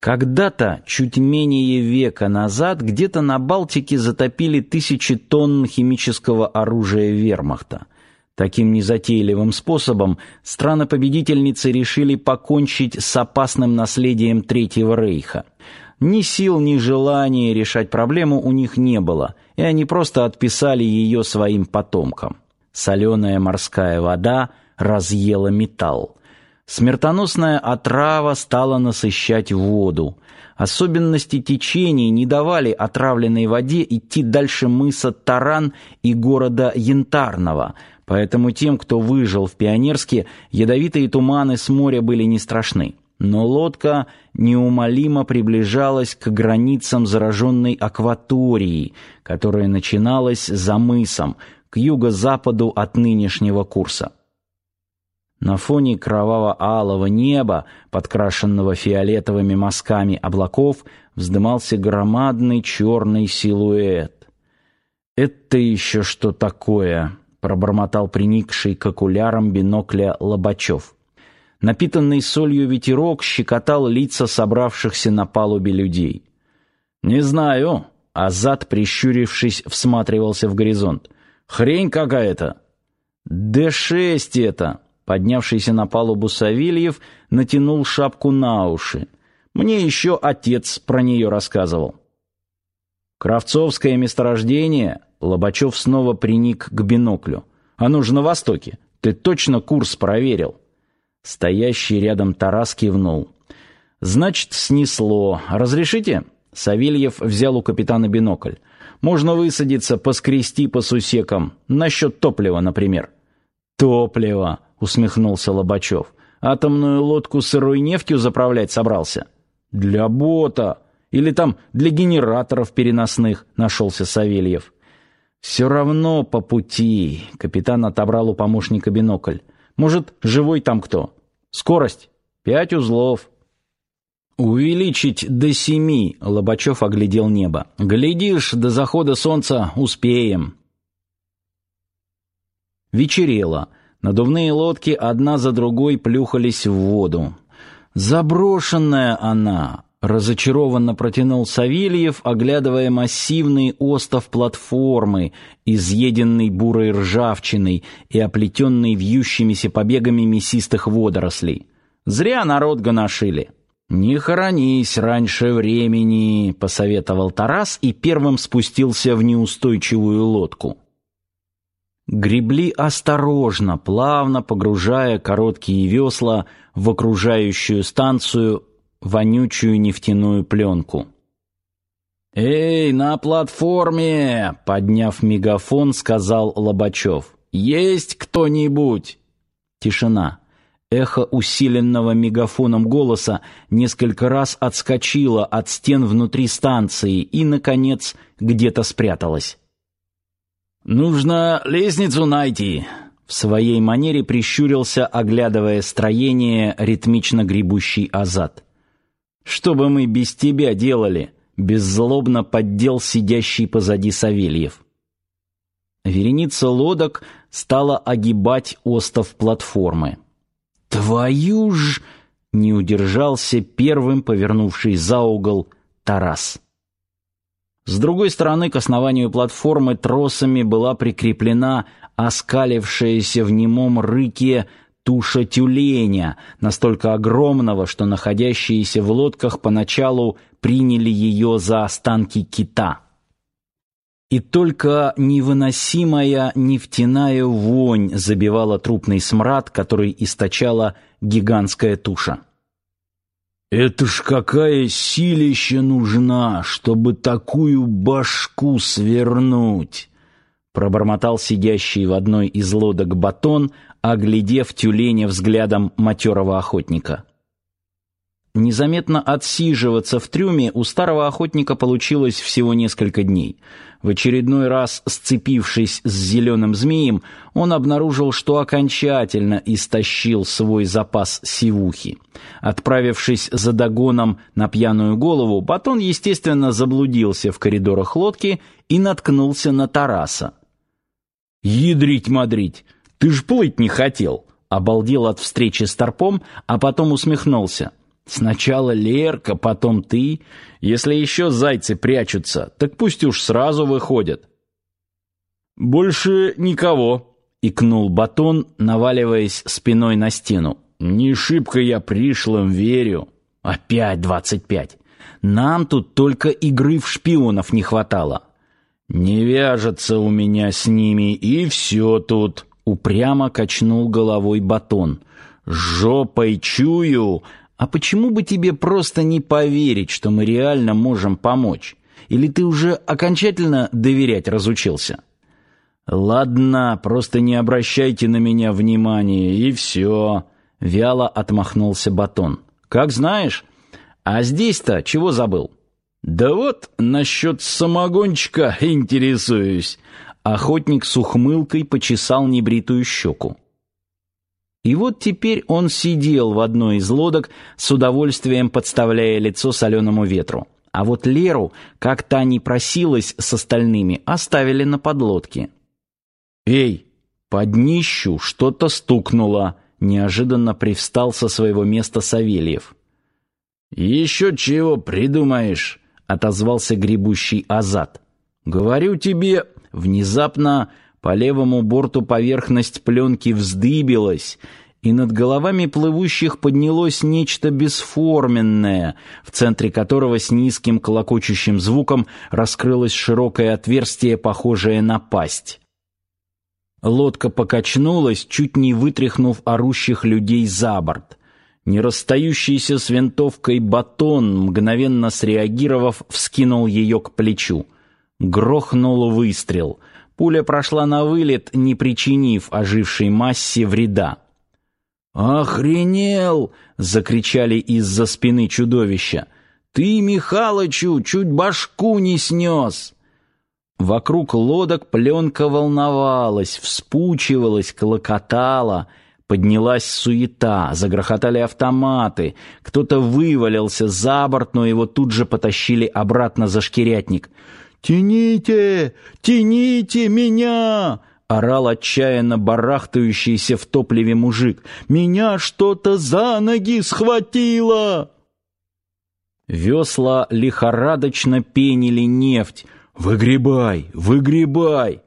Когда-то, чуть менее века назад, где-то на Балтике затопили тысячи тонн химического оружия вермахта. Таким незатейливым способом страны-победительницы решили покончить с опасным наследием Третьего Рейха. Ни сил, ни желания решать проблему у них не было, и они просто отписали ее своим потомкам. Соленая морская вода разъела металл. Смертоносная отрава стала насыщать воду. Особенности течений не давали отравленной воде идти дальше мыса Таран и города Янтарного, поэтому тем, кто выжил в Пионерске, ядовитые туманы с моря были не страшны. Но лодка неумолимо приближалась к границам зараженной акватории, которая начиналась за мысом, к юго-западу от нынешнего курса. На фоне кроваво-алого неба, подкрашенного фиолетовыми мазками облаков, вздымался громадный черный силуэт. «Это еще что такое?» — пробормотал приникший к окулярам бинокля Лобачев. Напитанный солью ветерок щекотал лица собравшихся на палубе людей. «Не знаю», — Азат, прищурившись, всматривался в горизонт. «Хрень какая-то». «Д-6 это», Поднявшийся на палубу Савельев натянул шапку на уши. Мне еще отец про нее рассказывал. Кравцовское месторождение, Лобачев снова приник к биноклю. Оно же на востоке. Ты точно курс проверил? Стоящий рядом Тарас кивнул. Значит, снесло. Разрешите? Савельев взял у капитана бинокль. Можно высадиться, поскрести по сусекам. Насчет топлива, например. Топливо усмехнулся Лобачев. Атомную лодку сырой нефтью заправлять собрался? Для бота или там для генераторов переносных, нашелся Савельев. Все равно по пути. Капитан отобрал у помощника бинокль. Может, живой там кто? Скорость пять узлов. Увеличить до семи. Лобачев оглядел небо. Глядишь, до захода солнца успеем. Вечерело. Надувные лодки одна за другой плюхались в воду. Заброшенная она, разочарованно протянул Савельев, оглядывая массивный остов платформы, изъеденный бурой ржавчиной и оплетенный вьющимися побегами мясистых водорослей. Зря народ гоношили. Не хоронись раньше времени, посоветовал Тарас и первым спустился в неустойчивую лодку. Гребли осторожно, плавно погружая короткие весла в окружающую станцию вонючую нефтяную пленку. «Эй, на платформе!» — подняв мегафон, сказал Лобачев. «Есть кто-нибудь?» Тишина. Эхо усиленного мегафоном голоса несколько раз отскочило от стен внутри станции и, наконец, где-то спряталось. Нужно лестницу найти. В своей манере прищурился, оглядывая строение ритмично гребущий Азат. Что бы мы без тебя делали? Беззлобно поддел сидящий позади Савельев. Вереница лодок стала огибать остов платформы. Твою ж! Не удержался первым повернувший за угол Тарас. С другой стороны к основанию платформы тросами была прикреплена оскалившаяся в немом рыке туша тюленя, настолько огромного, что находящиеся в лодках поначалу приняли ее за останки кита. И только невыносимая нефтяная вонь забивала трупный смрад, который источала гигантская туша. Это ж какая силища нужна, чтобы такую башку свернуть, пробормотал сидящий в одной из лодок батон, оглядев тюленя взглядом матерого охотника. Незаметно отсиживаться в трюме у старого охотника получилось всего несколько дней. В очередной раз, сцепившись с зеленым змеем, он обнаружил, что окончательно истощил свой запас сивухи. Отправившись за догоном на пьяную голову, Батон, естественно, заблудился в коридорах лодки и наткнулся на Тараса. «Ядрить-мадрить! Ты ж плыть не хотел!» Обалдел от встречи с Торпом, а потом усмехнулся. Сначала Лерка, потом ты. Если еще зайцы прячутся, так пусть уж сразу выходят. Больше никого, икнул Батон, наваливаясь спиной на стену. Не шибко я пришлым верю. Опять двадцать пять. Нам тут только игры в шпионов не хватало. Не вяжется у меня с ними и все тут. Упрямо качнул головой Батон. Жопой чую, а почему бы тебе просто не поверить, что мы реально можем помочь? Или ты уже окончательно доверять разучился? Ладно, просто не обращайте на меня внимания и все. Вяло отмахнулся Батон. Как знаешь. А здесь-то чего забыл? Да вот насчет самогончика интересуюсь. Охотник с ухмылкой почесал небритую щеку. И вот теперь он сидел в одной из лодок, с удовольствием подставляя лицо соленому ветру. А вот Леру, как та не просилась с остальными, оставили на подлодке. «Эй, под днищу что-то стукнуло!» Неожиданно привстал со своего места Савельев. «Еще чего придумаешь?» — отозвался гребущий Азат. «Говорю тебе, внезапно по левому борту поверхность пленки вздыбилась, и над головами плывущих поднялось нечто бесформенное, в центре которого с низким клокочущим звуком раскрылось широкое отверстие, похожее на пасть. Лодка покачнулась, чуть не вытряхнув орущих людей за борт. Не расстающийся с винтовкой батон, мгновенно среагировав, вскинул ее к плечу. Грохнул выстрел — Пуля прошла на вылет, не причинив ожившей массе вреда. «Охренел!» — закричали из-за спины чудовища. «Ты, Михалычу, чуть башку не снес!» Вокруг лодок пленка волновалась, вспучивалась, клокотала. Поднялась суета, загрохотали автоматы. Кто-то вывалился за борт, но его тут же потащили обратно за шкирятник. «Тяните! Тяните меня!» — орал отчаянно барахтающийся в топливе мужик. «Меня что-то за ноги схватило!» Весла лихорадочно пенили нефть. «Выгребай! Выгребай!»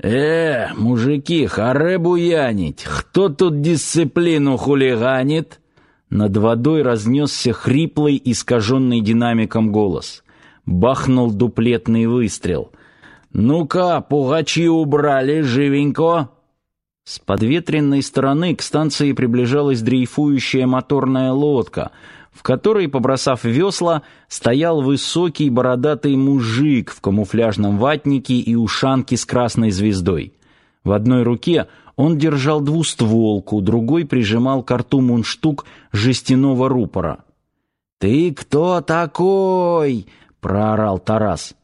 «Э, мужики, харе буянить! Кто тут дисциплину хулиганит?» Над водой разнесся хриплый, искаженный динамиком голос бахнул дуплетный выстрел. «Ну-ка, пугачи убрали, живенько!» С подветренной стороны к станции приближалась дрейфующая моторная лодка, в которой, побросав весла, стоял высокий бородатый мужик в камуфляжном ватнике и ушанке с красной звездой. В одной руке он держал двустволку, другой прижимал к рту мундштук жестяного рупора. «Ты кто такой?» Проорал Тарас.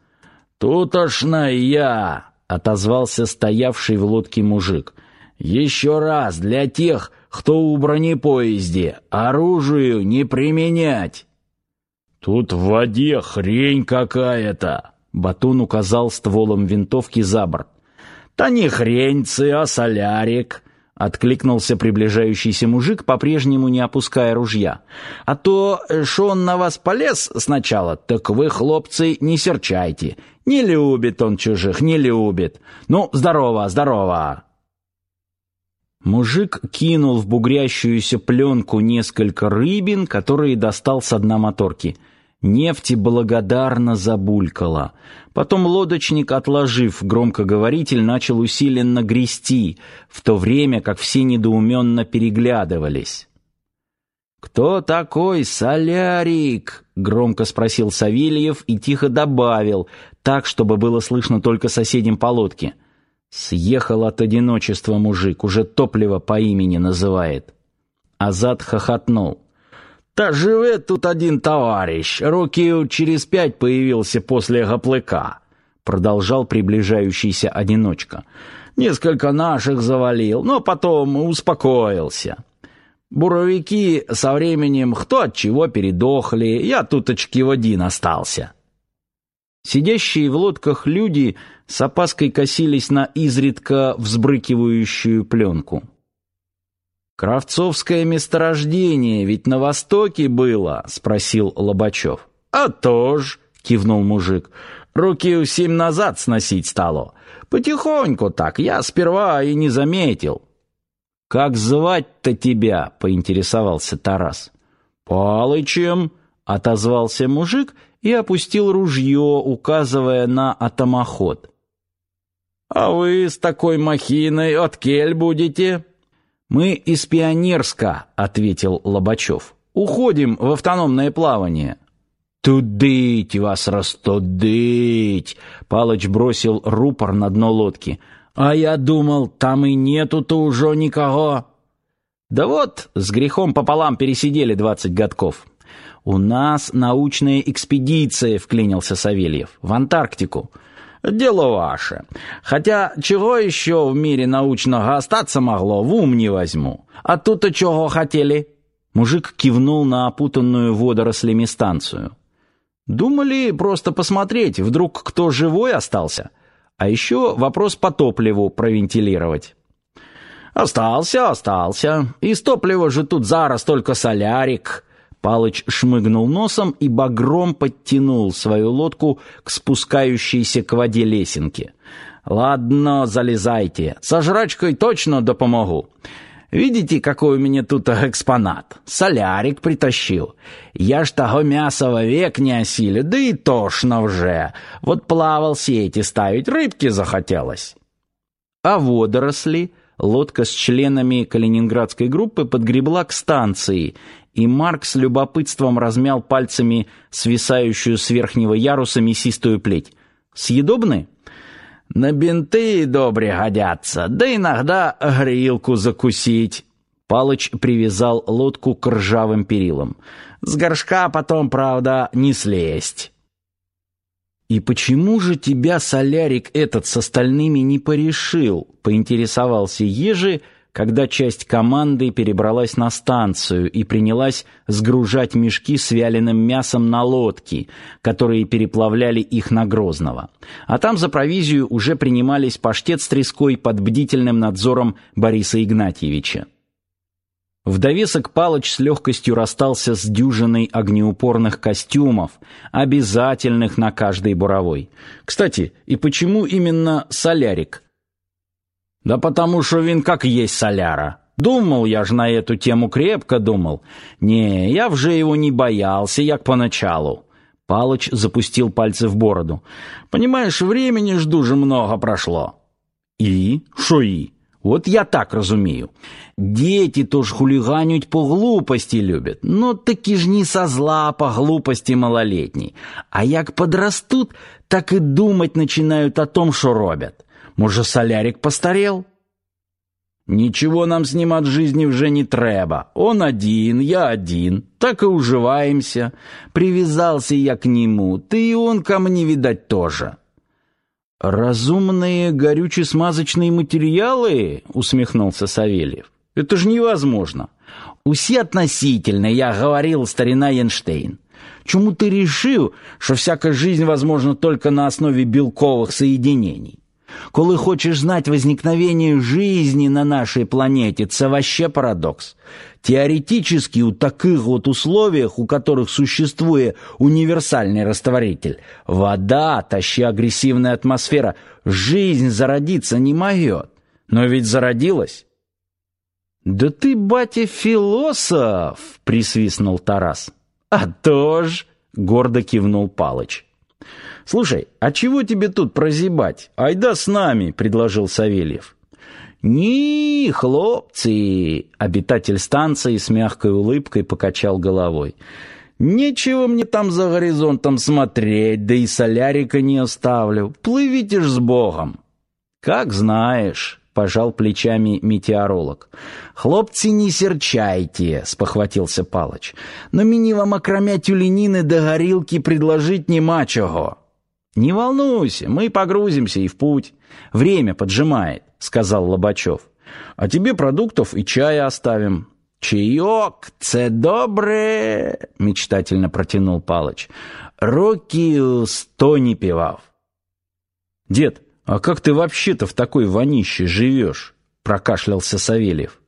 «Тутошно я!» — отозвался стоявший в лодке мужик. «Еще раз для тех, кто у бронепоезде, оружию не применять!» «Тут в воде хрень какая-то!» — Батун указал стволом винтовки за борт. «Да не хреньцы, а солярик!» Откликнулся приближающийся мужик, по-прежнему не опуская ружья. «А то, что он на вас полез сначала, так вы, хлопцы, не серчайте. Не любит он чужих, не любит. Ну, здорово, здорово!» Мужик кинул в бугрящуюся пленку несколько рыбин, которые достал с дна моторки — Нефть благодарно забулькала. Потом лодочник, отложив громкоговоритель, начал усиленно грести, в то время как все недоуменно переглядывались. «Кто такой Солярик?» — громко спросил Савельев и тихо добавил, так, чтобы было слышно только соседям по лодке. Съехал от одиночества мужик, уже топливо по имени называет. Азат хохотнул. Та живе тут один товарищ, років через пять появился после гоплыка, продолжал приближающийся одиночка. Несколько наших завалил, но потом успокоился. Буровики со временем кто от чего передохли, я туточки в один остался. Сидящие в лодках люди с опаской косились на изредка взбрыкивающую пленку. Кравцовское месторождение ведь на востоке было, спросил Лобачев. А то ж, кивнул мужик. Руки семь назад сносить стало. Потихоньку так, я сперва и не заметил. Как звать-то тебя? поинтересовался Тарас. Палычем, отозвался мужик и опустил ружье, указывая на атомоход. А вы с такой махиной от кель будете? Мы из Пионерска, ответил Лобачев. Уходим в автономное плавание. Тудыть вас растудыть! Палыч бросил рупор на дно лодки. А я думал, там и нету-то уже никого. Да вот, с грехом пополам пересидели двадцать годков. У нас научная экспедиция, вклинился Савельев, в Антарктику. Дело ваше. Хотя чего еще в мире научного остаться могло, в ум не возьму. А тут-то чего хотели? Мужик кивнул на опутанную водорослями станцию. Думали просто посмотреть, вдруг кто живой остался. А еще вопрос по топливу провентилировать. Остался, остался. Из топлива же тут зараз только солярик. Палыч шмыгнул носом и багром подтянул свою лодку к спускающейся к воде лесенке. Ладно, залезайте. Со жрачкой точно допомогу. Видите, какой у меня тут экспонат? Солярик притащил. Я ж того мяса вовек не осилю, да и тошно уже. Вот плавал сети ставить, рыбки захотелось. А водоросли лодка с членами калининградской группы подгребла к станции, и Марк с любопытством размял пальцами свисающую с верхнего яруса мясистую плеть. Съедобны? На бинты добре годятся, да иногда грилку закусить. Палыч привязал лодку к ржавым перилам. С горшка потом, правда, не слезть. «И почему же тебя солярик этот с остальными не порешил?» — поинтересовался Ежи, когда часть команды перебралась на станцию и принялась сгружать мешки с вяленым мясом на лодки, которые переплавляли их на Грозного. А там за провизию уже принимались паштет с треской под бдительным надзором Бориса Игнатьевича. В довесок Палыч с легкостью расстался с дюжиной огнеупорных костюмов, обязательных на каждой буровой. Кстати, и почему именно солярик? Да потому что вин как есть соляра. Думал я ж на эту тему крепко думал. Не, я вже его не боялся, як поначалу. Палыч запустил пальцы в бороду. Понимаешь, времени ж дуже много прошло. И? Шо и? Вот я так разумею. Дети тоже хулиганить по глупости любят. Но таки ж не со зла по глупости малолетней. А як подрастут, так и думать начинают о том, что робят. Может, солярик постарел? Ничего нам с ним от жизни уже не треба. Он один, я один. Так и уживаемся. Привязался я к нему, ты и он ко мне, видать, тоже. «Разумные горюче-смазочные материалы?» — усмехнулся Савельев. «Это же невозможно!» «Усе относительно, я говорил, старина Эйнштейн. Чему ты решил, что всякая жизнь возможна только на основе белковых соединений? Коли хочешь знать возникновение жизни на нашей планете, это вообще парадокс. Теоретически у таких вот условиях, у которых существует универсальный растворитель, вода, тащи агрессивная атмосфера, жизнь зародиться не может. Но ведь зародилась. «Да ты, батя, философ!» — присвистнул Тарас. «А то ж!» — гордо кивнул Палыч. «Слушай, а чего тебе тут прозябать? Айда с нами!» — предложил Савельев. «Ни, хлопцы!» — обитатель станции с мягкой улыбкой покачал головой. «Нечего мне там за горизонтом смотреть, да и солярика не оставлю. Плывите ж с Богом!» «Как знаешь!» — пожал плечами метеоролог. «Хлопцы, не серчайте!» — спохватился Палыч. «Но мені вам окромя тюленины до горилки предложить нема чего!» «Не волнуйся, мы погрузимся и в путь. Время поджимает», — сказал Лобачев. «А тебе продуктов и чая оставим». «Чаек, це добре!» — мечтательно протянул Палыч. «Руки сто не пивав». «Дед, а как ты вообще-то в такой вонище живешь?» — прокашлялся Савельев.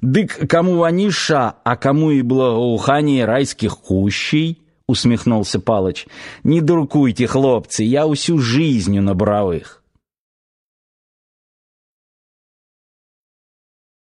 Дык кому ваниша, а кому и благоухание райских кущей, усмехнулся Палыч. Не дуркуйте, хлопцы, я усю жизнью на боровых.